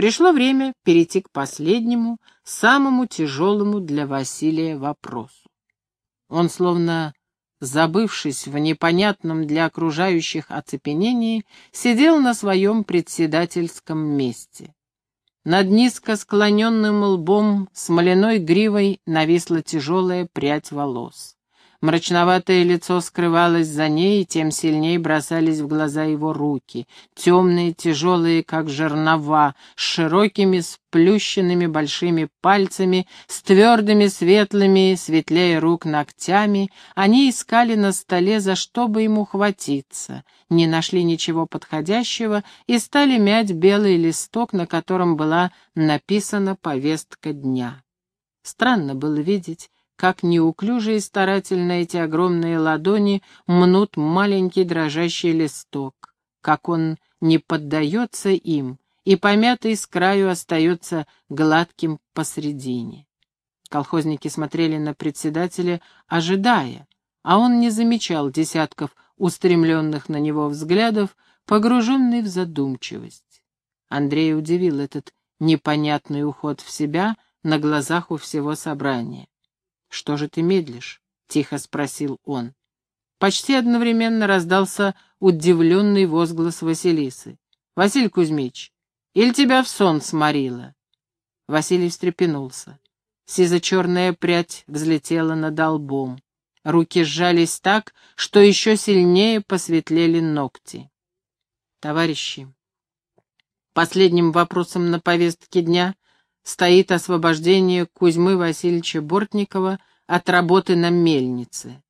Пришло время перейти к последнему, самому тяжелому для Василия вопросу. Он, словно забывшись в непонятном для окружающих оцепенении, сидел на своем председательском месте. Над низко склоненным лбом смоляной гривой нависла тяжелая прядь волос. Мрачноватое лицо скрывалось за ней, и тем сильнее бросались в глаза его руки, темные, тяжелые, как жернова, с широкими, сплющенными большими пальцами, с твердыми, светлыми, светлее рук ногтями. Они искали на столе, за что бы ему хватиться, не нашли ничего подходящего и стали мять белый листок, на котором была написана повестка дня. Странно было видеть, как неуклюже и старательно эти огромные ладони мнут маленький дрожащий листок, как он не поддается им, и помятый с краю остается гладким посредине. Колхозники смотрели на председателя, ожидая, а он не замечал десятков устремленных на него взглядов, погруженный в задумчивость. Андрей удивил этот непонятный уход в себя на глазах у всего собрания. «Что же ты медлишь?» — тихо спросил он. Почти одновременно раздался удивленный возглас Василисы. «Василий Кузьмич, или тебя в сон сморило?» Василий встрепенулся. Сизо-черная прядь взлетела над лбом. Руки сжались так, что еще сильнее посветлели ногти. «Товарищи, последним вопросом на повестке дня стоит освобождение Кузьмы Васильевича Бортникова от работы на мельнице.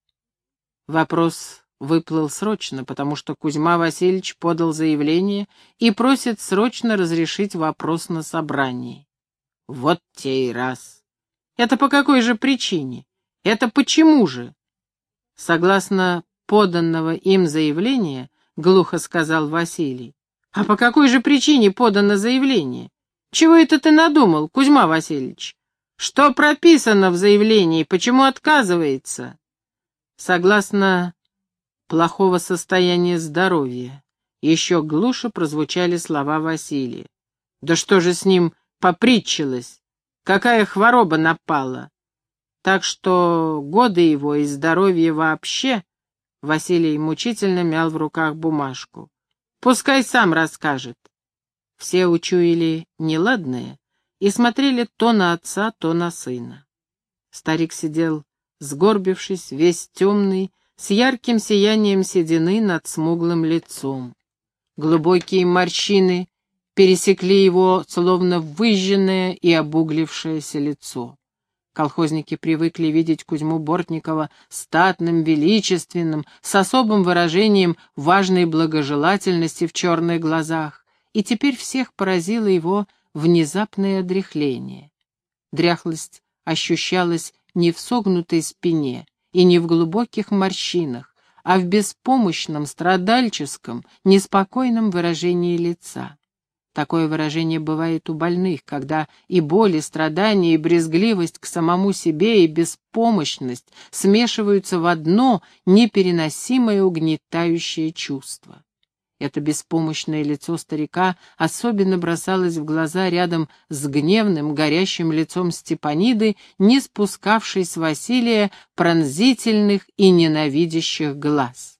Вопрос выплыл срочно, потому что Кузьма Васильевич подал заявление и просит срочно разрешить вопрос на собрании. Вот те и раз. Это по какой же причине? Это почему же? Согласно поданного им заявления, глухо сказал Василий. А по какой же причине подано заявление? Чего это ты надумал, Кузьма Васильевич? Что прописано в заявлении, почему отказывается? Согласно плохого состояния здоровья, еще глуше прозвучали слова Василия. Да что же с ним попритчилось? Какая хвороба напала? Так что годы его и здоровье вообще... Василий мучительно мял в руках бумажку. Пускай сам расскажет. Все учуяли неладное и смотрели то на отца, то на сына. Старик сидел, сгорбившись, весь темный, с ярким сиянием седины над смуглым лицом. Глубокие морщины пересекли его, словно выжженное и обуглившееся лицо. Колхозники привыкли видеть Кузьму Бортникова статным, величественным, с особым выражением важной благожелательности в черных глазах и теперь всех поразило его внезапное одряхление. Дряхлость ощущалась не в согнутой спине и не в глубоких морщинах, а в беспомощном, страдальческом, неспокойном выражении лица. Такое выражение бывает у больных, когда и боль, и страдания, и брезгливость к самому себе, и беспомощность смешиваются в одно непереносимое угнетающее чувство. Это беспомощное лицо старика особенно бросалось в глаза рядом с гневным, горящим лицом Степаниды, не спускавшей с Василия пронзительных и ненавидящих глаз.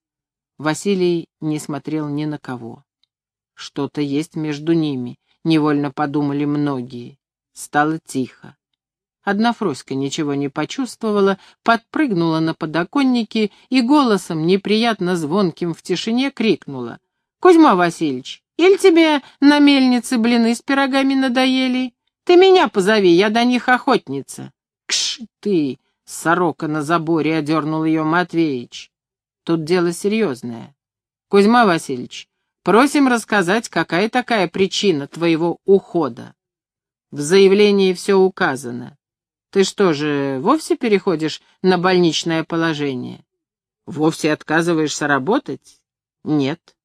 Василий не смотрел ни на кого. Что-то есть между ними, невольно подумали многие. Стало тихо. Одна Фроська ничего не почувствовала, подпрыгнула на подоконнике и голосом, неприятно звонким в тишине, крикнула — Кузьма Васильевич, или тебе на мельнице блины с пирогами надоели? Ты меня позови, я до них охотница. Кш ты, сорока на заборе, одернул ее Матвеич. Тут дело серьезное. Кузьма Васильевич, просим рассказать, какая такая причина твоего ухода. В заявлении все указано. Ты что же, вовсе переходишь на больничное положение? Вовсе отказываешься работать? Нет.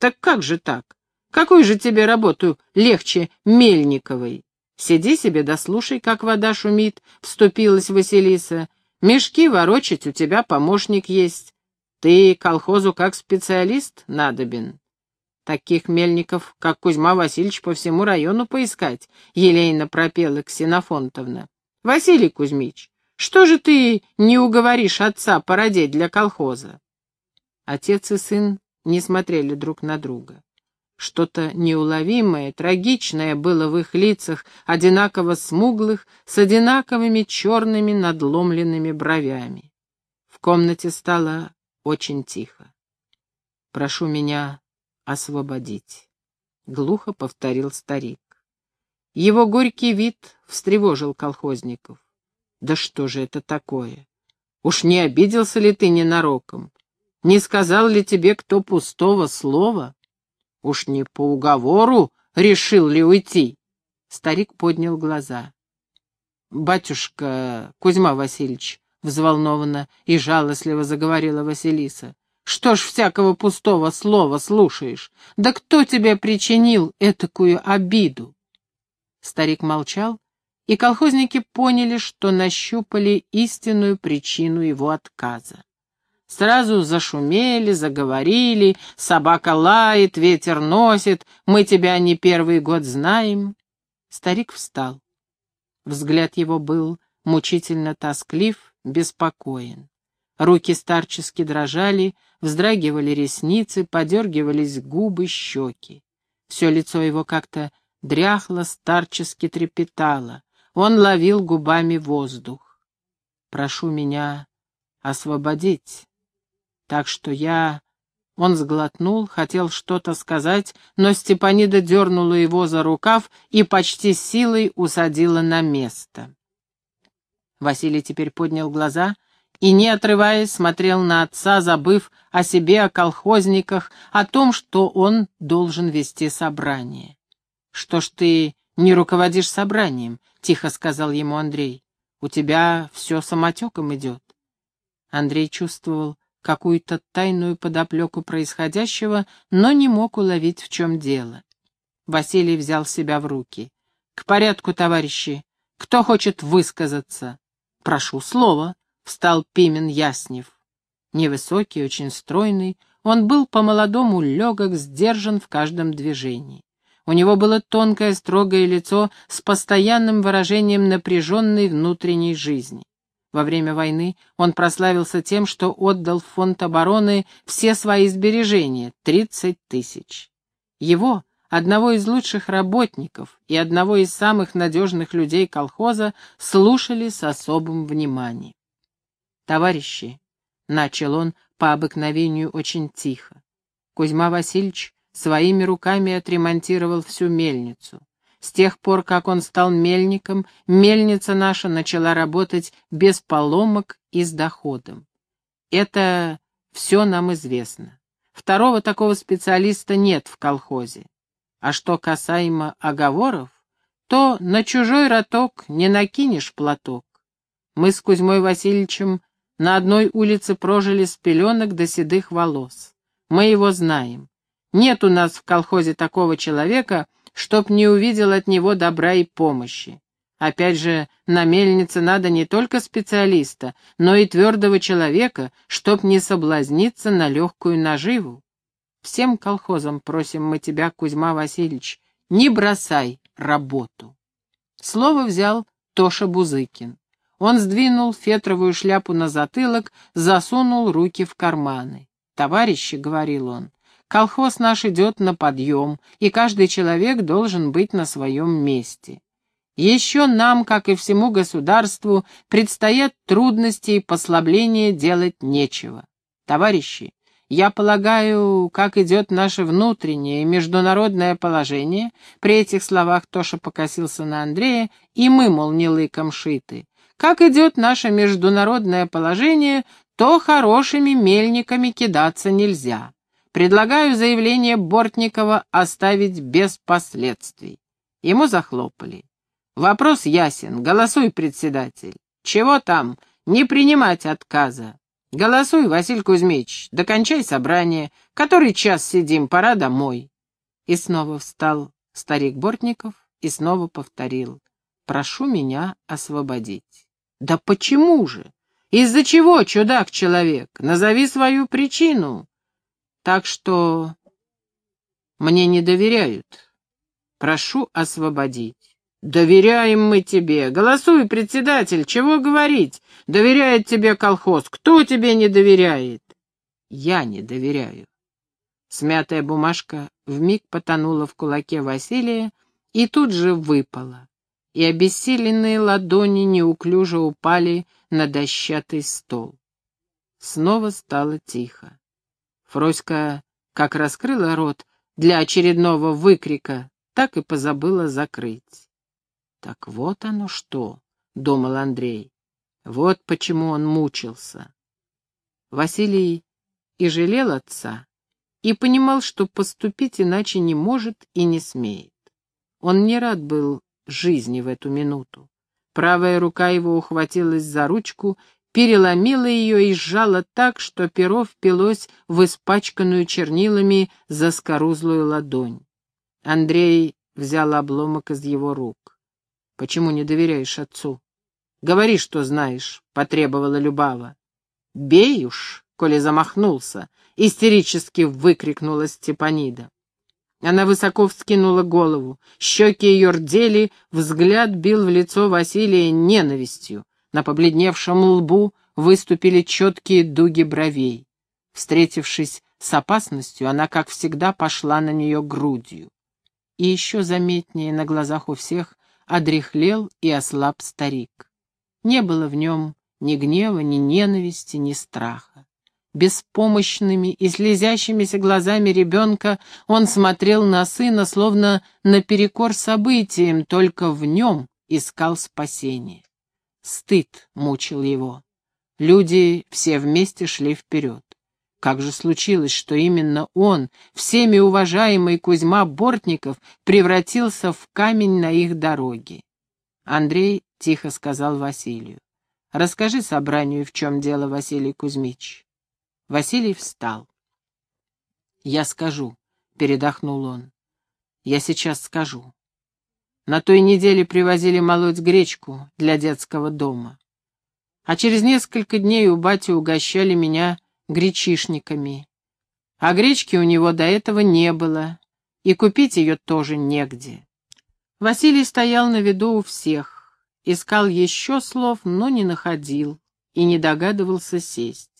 Так как же так? Какую же тебе работу легче Мельниковой? Сиди себе да слушай, как вода шумит, — вступилась Василиса. Мешки ворочать у тебя помощник есть. Ты колхозу как специалист надобен. Таких мельников, как Кузьма Васильевич, по всему району поискать, — елейно пропела Ксенофонтовна. — Василий Кузьмич, что же ты не уговоришь отца породеть для колхоза? Отец и сын не смотрели друг на друга. Что-то неуловимое, трагичное было в их лицах, одинаково смуглых, с одинаковыми черными надломленными бровями. В комнате стало очень тихо. «Прошу меня освободить», — глухо повторил старик. Его горький вид встревожил колхозников. «Да что же это такое? Уж не обиделся ли ты ненароком? Не сказал ли тебе кто пустого слова?» Уж не по уговору решил ли уйти? Старик поднял глаза. «Батюшка Кузьма Васильевич», — взволнованно и жалостливо заговорила Василиса, — «что ж всякого пустого слова слушаешь? Да кто тебе причинил этакую обиду?» Старик молчал, и колхозники поняли, что нащупали истинную причину его отказа. Сразу зашумели, заговорили, собака лает, ветер носит, мы тебя не первый год знаем. Старик встал. Взгляд его был мучительно тосклив, беспокоен. Руки старчески дрожали, вздрагивали ресницы, подергивались губы, щеки. Все лицо его как-то дряхло, старчески трепетало. Он ловил губами воздух. «Прошу меня освободить», так что я... Он сглотнул, хотел что-то сказать, но Степанида дернула его за рукав и почти силой усадила на место. Василий теперь поднял глаза и, не отрываясь, смотрел на отца, забыв о себе, о колхозниках, о том, что он должен вести собрание. «Что ж ты не руководишь собранием?» — тихо сказал ему Андрей. «У тебя все самотеком идет». Андрей чувствовал, какую-то тайную подоплеку происходящего, но не мог уловить, в чем дело. Василий взял себя в руки. «К порядку, товарищи! Кто хочет высказаться?» «Прошу слова», — встал Пимен Яснев. Невысокий, очень стройный, он был по-молодому легок, сдержан в каждом движении. У него было тонкое, строгое лицо с постоянным выражением напряженной внутренней жизни. Во время войны он прославился тем, что отдал в фонд обороны все свои сбережения — 30 тысяч. Его, одного из лучших работников и одного из самых надежных людей колхоза, слушали с особым вниманием. «Товарищи», — начал он по обыкновению очень тихо, — Кузьма Васильевич своими руками отремонтировал всю мельницу. С тех пор, как он стал мельником, мельница наша начала работать без поломок и с доходом. Это все нам известно. Второго такого специалиста нет в колхозе. А что касаемо оговоров, то на чужой роток не накинешь платок. Мы с Кузьмой Васильевичем на одной улице прожили с пеленок до седых волос. Мы его знаем. Нет у нас в колхозе такого человека, чтоб не увидел от него добра и помощи. Опять же, на мельнице надо не только специалиста, но и твердого человека, чтоб не соблазниться на легкую наживу. Всем колхозам просим мы тебя, Кузьма Васильевич, не бросай работу. Слово взял Тоша Бузыкин. Он сдвинул фетровую шляпу на затылок, засунул руки в карманы. «Товарищи», — говорил он, Колхоз наш идет на подъем, и каждый человек должен быть на своем месте. Еще нам, как и всему государству, предстоят трудности и послабления делать нечего. Товарищи, я полагаю, как идет наше внутреннее и международное положение, при этих словах Тоша покосился на Андрея, и мы, мол, не лыком шиты. Как идет наше международное положение, то хорошими мельниками кидаться нельзя. Предлагаю заявление Бортникова оставить без последствий. Ему захлопали. Вопрос ясен. Голосуй, председатель. Чего там? Не принимать отказа. Голосуй, Василий Кузьмич. Докончай собрание. Который час сидим, пора домой. И снова встал старик Бортников и снова повторил. Прошу меня освободить. Да почему же? Из-за чего, чудак-человек? Назови свою причину. Так что Мне не доверяют. Прошу освободить. Доверяем мы тебе. Голосуй, председатель, чего говорить? Доверяет тебе колхоз. Кто тебе не доверяет? Я не доверяю. Смятая бумажка вмиг потонула в кулаке Василия и тут же выпала, и обессиленные ладони неуклюже упали на дощатый стол. Снова стало тихо. Фроська как раскрыла рот для очередного выкрика, так и позабыла закрыть. «Так вот оно что», — думал Андрей. «Вот почему он мучился». Василий и жалел отца, и понимал, что поступить иначе не может и не смеет. Он не рад был жизни в эту минуту. Правая рука его ухватилась за ручку, переломила ее и сжала так, что перо впилось в испачканную чернилами заскорузлую ладонь. Андрей взял обломок из его рук. «Почему не доверяешь отцу?» «Говори, что знаешь», — потребовала Любава. «Бей уж!» коли замахнулся, истерически выкрикнула Степанида. Она высоко вскинула голову, щеки ее рдели, взгляд бил в лицо Василия ненавистью. На побледневшем лбу выступили четкие дуги бровей. Встретившись с опасностью, она, как всегда, пошла на нее грудью. И еще заметнее на глазах у всех одряхлел и ослаб старик. Не было в нем ни гнева, ни ненависти, ни страха. Беспомощными и слезящимися глазами ребенка он смотрел на сына, словно наперекор событиям, только в нем искал спасение. Стыд мучил его. Люди все вместе шли вперед. Как же случилось, что именно он, всеми уважаемый Кузьма Бортников, превратился в камень на их дороге? Андрей тихо сказал Василию. «Расскажи собранию, в чем дело, Василий Кузьмич». Василий встал. «Я скажу», — передохнул он. «Я сейчас скажу. На той неделе привозили молоть гречку для детского дома. А через несколько дней у бати угощали меня гречишниками. А гречки у него до этого не было, и купить ее тоже негде. Василий стоял на виду у всех, искал еще слов, но не находил и не догадывался сесть.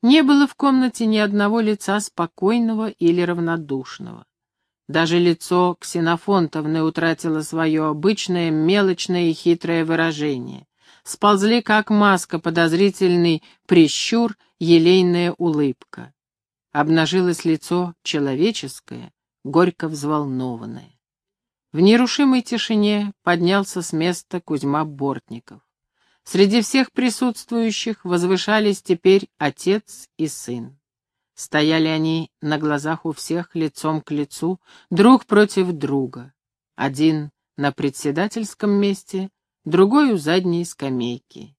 Не было в комнате ни одного лица спокойного или равнодушного. Даже лицо Ксенофонтовны утратило свое обычное, мелочное и хитрое выражение. Сползли, как маска, подозрительный прищур, елейная улыбка. Обнажилось лицо человеческое, горько взволнованное. В нерушимой тишине поднялся с места Кузьма Бортников. Среди всех присутствующих возвышались теперь отец и сын. Стояли они на глазах у всех лицом к лицу, друг против друга. Один на председательском месте, другой у задней скамейки.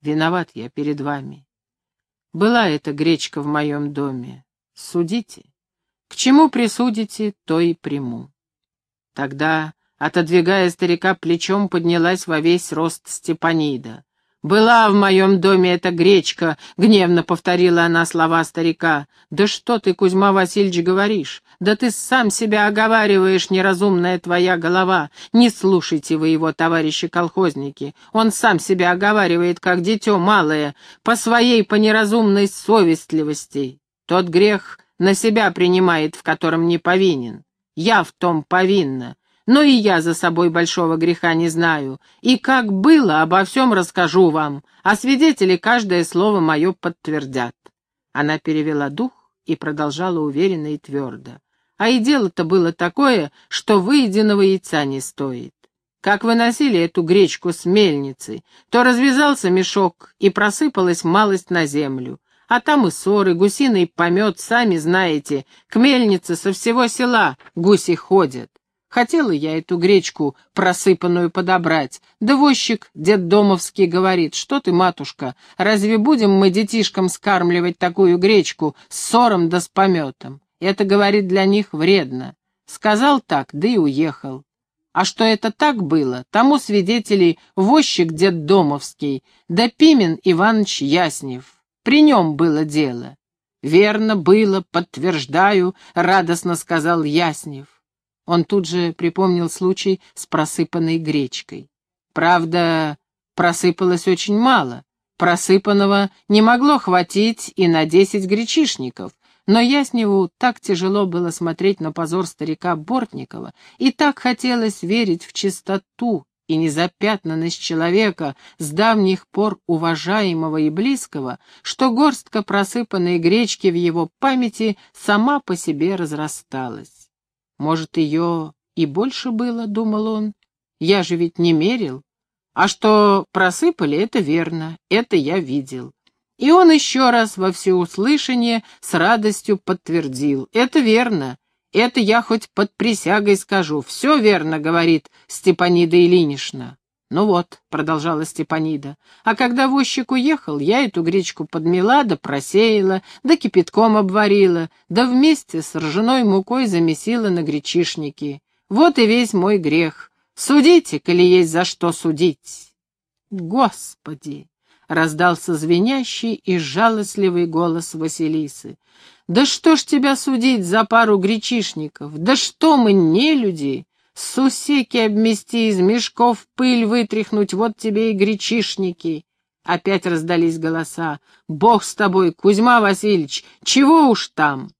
Виноват я перед вами. Была эта гречка в моем доме. Судите. К чему присудите, то и приму. Тогда Отодвигая старика плечом, поднялась во весь рост Степанида. «Была в моем доме эта гречка», — гневно повторила она слова старика. «Да что ты, Кузьма Васильевич, говоришь? Да ты сам себя оговариваешь, неразумная твоя голова. Не слушайте вы его, товарищи колхозники. Он сам себя оговаривает, как дитё малое, по своей, по неразумной совестливости. Тот грех на себя принимает, в котором не повинен. Я в том повинна. Но и я за собой большого греха не знаю. И как было, обо всем расскажу вам, а свидетели каждое слово мое подтвердят». Она перевела дух и продолжала уверенно и твердо. А и дело-то было такое, что выеденного яйца не стоит. Как выносили эту гречку с мельницы, то развязался мешок и просыпалась малость на землю. А там и ссоры, гусиный помет, сами знаете, к мельнице со всего села гуси ходят. Хотела я эту гречку просыпанную подобрать. Да возчик детдомовский говорит, что ты, матушка, разве будем мы детишкам скармливать такую гречку с сором да с пометом? Это, говорит, для них вредно. Сказал так, да и уехал. А что это так было, тому свидетелей возчик детдомовский, да Пимен Иваныч Яснев. При нем было дело. «Верно было, подтверждаю», — радостно сказал Яснев. Он тут же припомнил случай с просыпанной гречкой. Правда, просыпалось очень мало. Просыпанного не могло хватить и на десять гречишников, но Ясневу так тяжело было смотреть на позор старика Бортникова, и так хотелось верить в чистоту и незапятнанность человека, с давних пор уважаемого и близкого, что горстка просыпанной гречки в его памяти сама по себе разрасталась. Может, ее и больше было, думал он, я же ведь не мерил. А что просыпали, это верно, это я видел. И он еще раз во всеуслышание с радостью подтвердил. Это верно, это я хоть под присягой скажу. Все верно, говорит Степанида Ильинична. «Ну вот», — продолжала Степанида, — «а когда возчик уехал, я эту гречку подмела да просеяла, да кипятком обварила, да вместе с ржаной мукой замесила на гречишники. Вот и весь мой грех. Судите, коли есть за что судить». «Господи!» — раздался звенящий и жалостливый голос Василисы. Да что ж тебя судить за пару гречишников? Да что мы, не люди? Сусеки обмести, из мешков пыль вытряхнуть, вот тебе и гречишники. Опять раздались голоса. «Бог с тобой, Кузьма Васильевич, чего уж там?»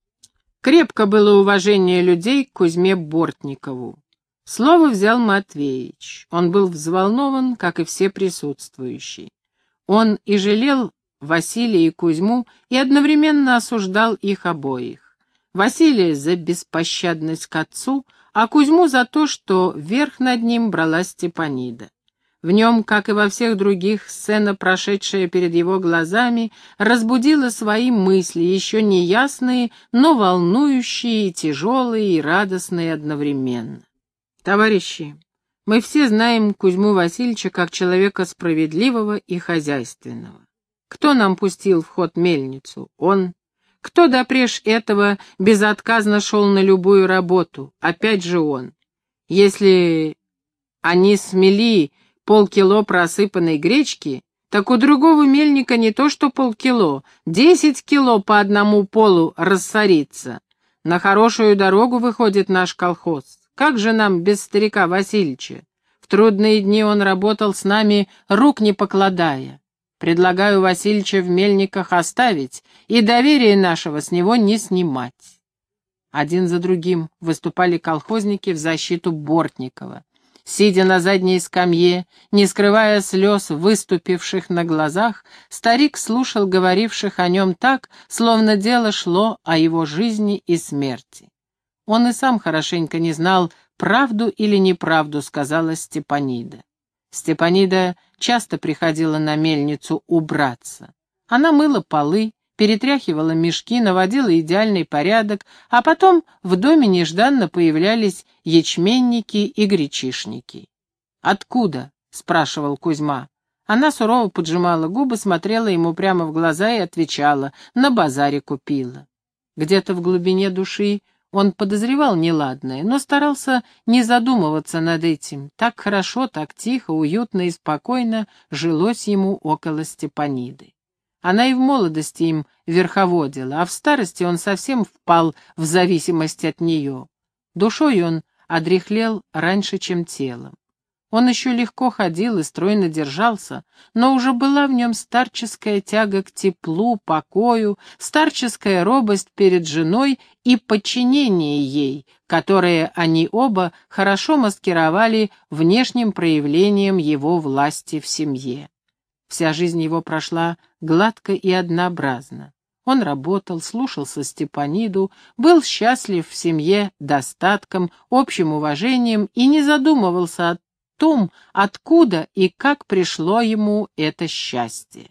Крепко было уважение людей к Кузьме Бортникову. Слово взял Матвеич. Он был взволнован, как и все присутствующие. Он и жалел Василия и Кузьму и одновременно осуждал их обоих. Василия за беспощадность к отцу, а Кузьму за то, что верх над ним брала Степанида. В нем, как и во всех других, сцена, прошедшая перед его глазами, разбудила свои мысли, еще неясные, но волнующие, тяжелые и радостные одновременно. Товарищи, мы все знаем Кузьму Васильевича как человека справедливого и хозяйственного. Кто нам пустил в ход мельницу? Он. Кто допреж этого безотказно шел на любую работу? Опять же он. Если они смели полкило просыпанной гречки, так у другого мельника не то что полкило, десять кило по одному полу рассорится. На хорошую дорогу выходит наш колхоз. Как же нам без старика Васильича? В трудные дни он работал с нами, рук не покладая. Предлагаю Васильича в мельниках оставить и доверие нашего с него не снимать. Один за другим выступали колхозники в защиту Бортникова. Сидя на задней скамье, не скрывая слез, выступивших на глазах, старик слушал говоривших о нем так, словно дело шло о его жизни и смерти. Он и сам хорошенько не знал, правду или неправду сказала Степанида. Степанида часто приходила на мельницу убраться. Она мыла полы, перетряхивала мешки, наводила идеальный порядок, а потом в доме нежданно появлялись ячменники и гречишники. «Откуда?» — спрашивал Кузьма. Она сурово поджимала губы, смотрела ему прямо в глаза и отвечала, «На базаре купила». Где-то в глубине души он подозревал неладное, но старался не задумываться над этим. Так хорошо, так тихо, уютно и спокойно жилось ему около Степаниды. Она и в молодости им верховодила, а в старости он совсем впал в зависимость от нее. Душой он одряхлел раньше, чем телом. Он еще легко ходил и стройно держался, но уже была в нем старческая тяга к теплу, покою, старческая робость перед женой и подчинение ей, которое они оба хорошо маскировали внешним проявлением его власти в семье. Вся жизнь его прошла гладко и однообразно. Он работал, слушался Степаниду, был счастлив в семье достатком, общим уважением и не задумывался о том, откуда и как пришло ему это счастье.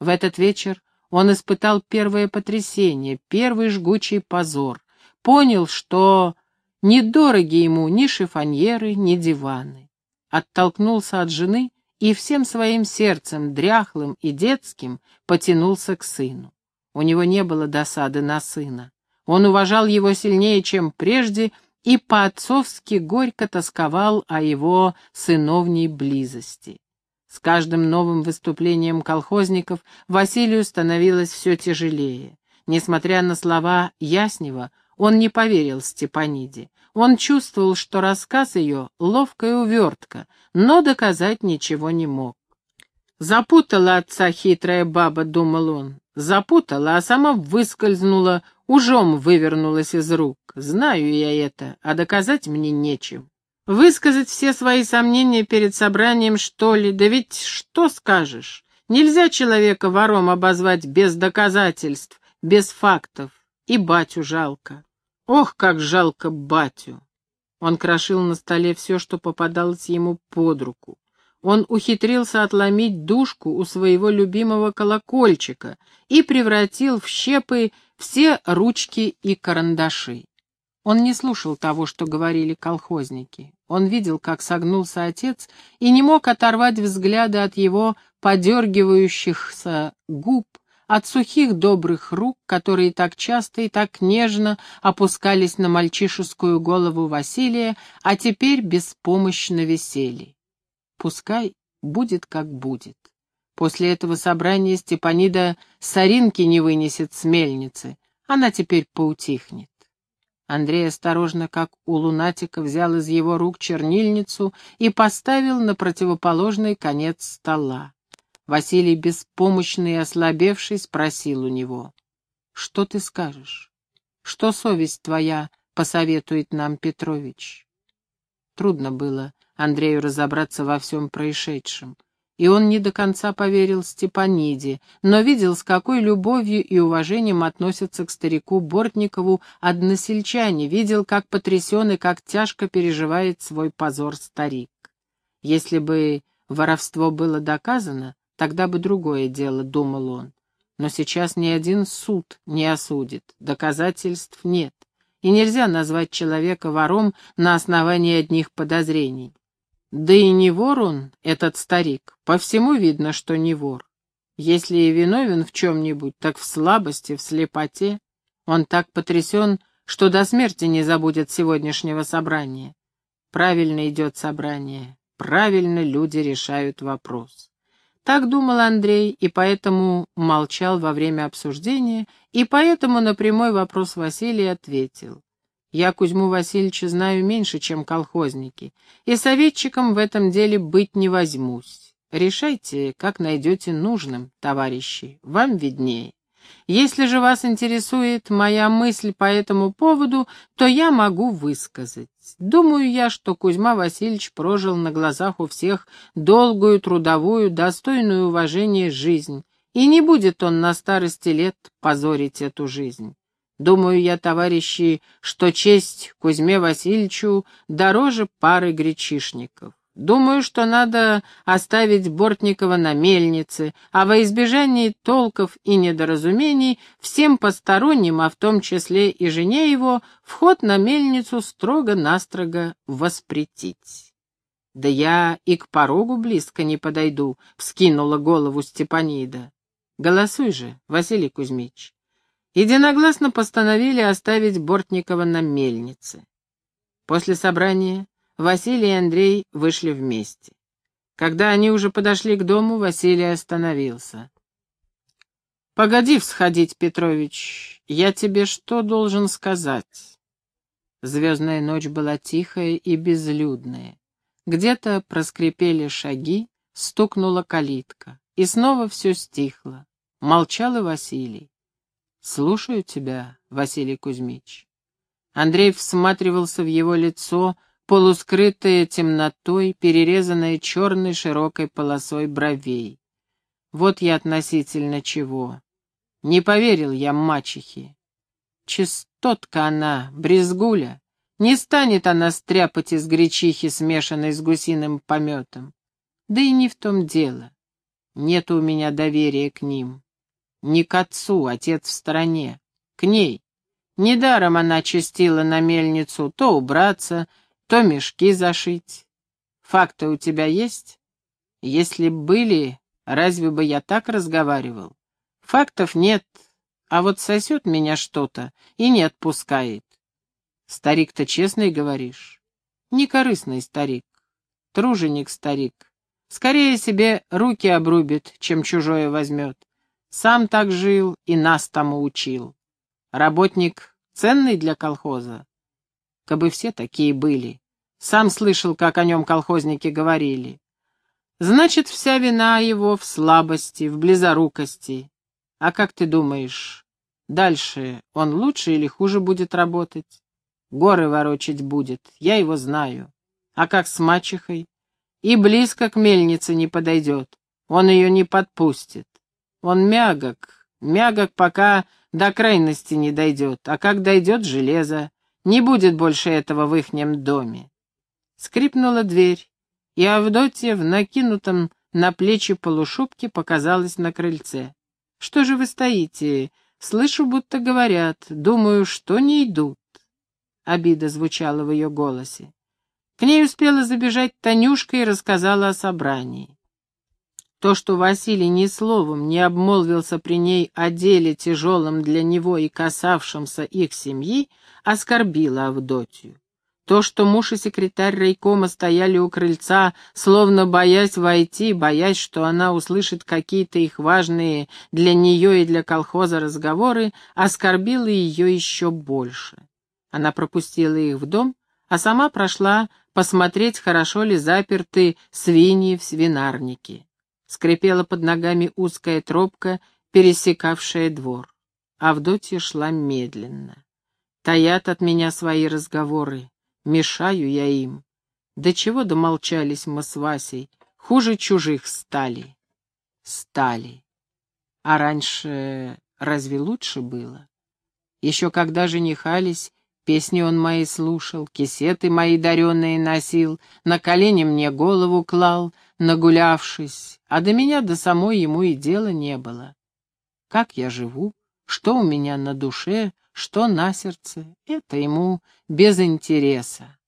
В этот вечер он испытал первое потрясение, первый жгучий позор, понял, что недороги ему ни шифоньеры, ни диваны. Оттолкнулся от жены и всем своим сердцем, дряхлым и детским, потянулся к сыну. У него не было досады на сына. Он уважал его сильнее, чем прежде, и по-отцовски горько тосковал о его сыновней близости. С каждым новым выступлением колхозников Василию становилось все тяжелее. Несмотря на слова Яснева, он не поверил Степаниде. Он чувствовал, что рассказ ее — ловкая увертка, но доказать ничего не мог. «Запутала отца хитрая баба», — думал он. «Запутала, а сама выскользнула, ужом вывернулась из рук. Знаю я это, а доказать мне нечем. Высказать все свои сомнения перед собранием, что ли? Да ведь что скажешь? Нельзя человека вором обозвать без доказательств, без фактов. И батю жалко. Ох, как жалко батю! Он крошил на столе все, что попадалось ему под руку. Он ухитрился отломить дужку у своего любимого колокольчика и превратил в щепы все ручки и карандаши. Он не слушал того, что говорили колхозники. Он видел, как согнулся отец, и не мог оторвать взгляды от его подергивающихся губ, от сухих добрых рук, которые так часто и так нежно опускались на мальчишескую голову Василия, а теперь беспомощно висели. Пускай будет, как будет. После этого собрания Степанида соринки не вынесет с мельницы, она теперь поутихнет. Андрей осторожно, как у лунатика, взял из его рук чернильницу и поставил на противоположный конец стола. Василий, беспомощный и ослабевший, спросил у него. «Что ты скажешь? Что совесть твоя посоветует нам, Петрович?» Трудно было Андрею разобраться во всем происшедшем. И он не до конца поверил Степаниде, но видел, с какой любовью и уважением относятся к старику Бортникову односельчане, видел, как потрясен и как тяжко переживает свой позор старик. Если бы воровство было доказано, Тогда бы другое дело, думал он. Но сейчас ни один суд не осудит, доказательств нет, и нельзя назвать человека вором на основании одних подозрений. Да и не вор он, этот старик, по всему видно, что не вор. Если и виновен в чем-нибудь, так в слабости, в слепоте. Он так потрясен, что до смерти не забудет сегодняшнего собрания. Правильно идет собрание, правильно люди решают вопрос. Так думал Андрей, и поэтому молчал во время обсуждения, и поэтому на прямой вопрос Василий ответил. «Я Кузьму Васильевича знаю меньше, чем колхозники, и советчиком в этом деле быть не возьмусь. Решайте, как найдете нужным, товарищи, вам виднее». Если же вас интересует моя мысль по этому поводу, то я могу высказать. Думаю я, что Кузьма Васильевич прожил на глазах у всех долгую, трудовую, достойную уважения жизнь, и не будет он на старости лет позорить эту жизнь. Думаю я, товарищи, что честь Кузьме Васильевичу дороже пары гречишников. Думаю, что надо оставить Бортникова на мельнице, а во избежании толков и недоразумений всем посторонним, а в том числе и жене его, вход на мельницу строго-настрого воспретить. «Да я и к порогу близко не подойду», — вскинула голову Степанида. «Голосуй же, Василий Кузьмич». Единогласно постановили оставить Бортникова на мельнице. После собрания Василий и Андрей вышли вместе. Когда они уже подошли к дому, Василий остановился. «Погоди всходить, Петрович, я тебе что должен сказать?» Звездная ночь была тихая и безлюдная. Где-то проскрипели шаги, стукнула калитка, и снова все стихло. Молчал и Василий. «Слушаю тебя, Василий Кузьмич». Андрей всматривался в его лицо, полускрытая темнотой, перерезанная черной широкой полосой бровей. Вот я относительно чего. Не поверил я мачехе. Чистотка она, брезгуля. Не станет она стряпать из гречихи, смешанной с гусиным пометом. Да и не в том дело. Нет у меня доверия к ним. Не к отцу, отец в стороне. К ней. Недаром она чистила на мельницу то убраться, то мешки зашить. Факты у тебя есть? Если были, разве бы я так разговаривал? Фактов нет, а вот сосет меня что-то и не отпускает. Старик-то честный, говоришь? Некорыстный старик, труженик старик. Скорее себе руки обрубит, чем чужое возьмет. Сам так жил и нас тому учил. Работник ценный для колхоза. Кабы все такие были. Сам слышал, как о нем колхозники говорили. Значит, вся вина его в слабости, в близорукости. А как ты думаешь, дальше он лучше или хуже будет работать? Горы ворочать будет, я его знаю. А как с мачехой? И близко к мельнице не подойдет, он ее не подпустит. Он мягок, мягок, пока до крайности не дойдет, а как дойдет железо, не будет больше этого в ихнем доме. Скрипнула дверь, и Авдотья в накинутом на плечи полушубке показалась на крыльце. «Что же вы стоите? Слышу, будто говорят. Думаю, что не идут». Обида звучала в ее голосе. К ней успела забежать Танюшка и рассказала о собрании. То, что Василий ни словом не обмолвился при ней о деле тяжелом для него и касавшемся их семьи, оскорбило Авдотью. То, что муж и секретарь райкома стояли у крыльца, словно боясь войти, боясь, что она услышит какие-то их важные для нее и для колхоза разговоры, оскорбило ее еще больше. Она пропустила их в дом, а сама прошла посмотреть, хорошо ли заперты свиньи в свинарнике. Скрипела под ногами узкая тропка, пересекавшая двор. Авдотья шла медленно. Таят от меня свои разговоры. Мешаю я им. До чего домолчались мы с Васей, хуже чужих стали. Стали. А раньше разве лучше было? Еще когда женихались, песни он мои слушал, кисеты мои даренные носил, на колени мне голову клал, нагулявшись, а до меня до самой ему и дела не было. Как я живу, что у меня на душе, что на сердце, это ему без интереса.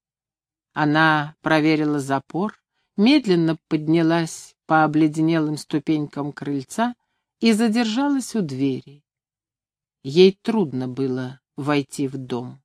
Она проверила запор, медленно поднялась по обледенелым ступенькам крыльца и задержалась у двери. Ей трудно было войти в дом.